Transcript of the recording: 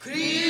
Creed.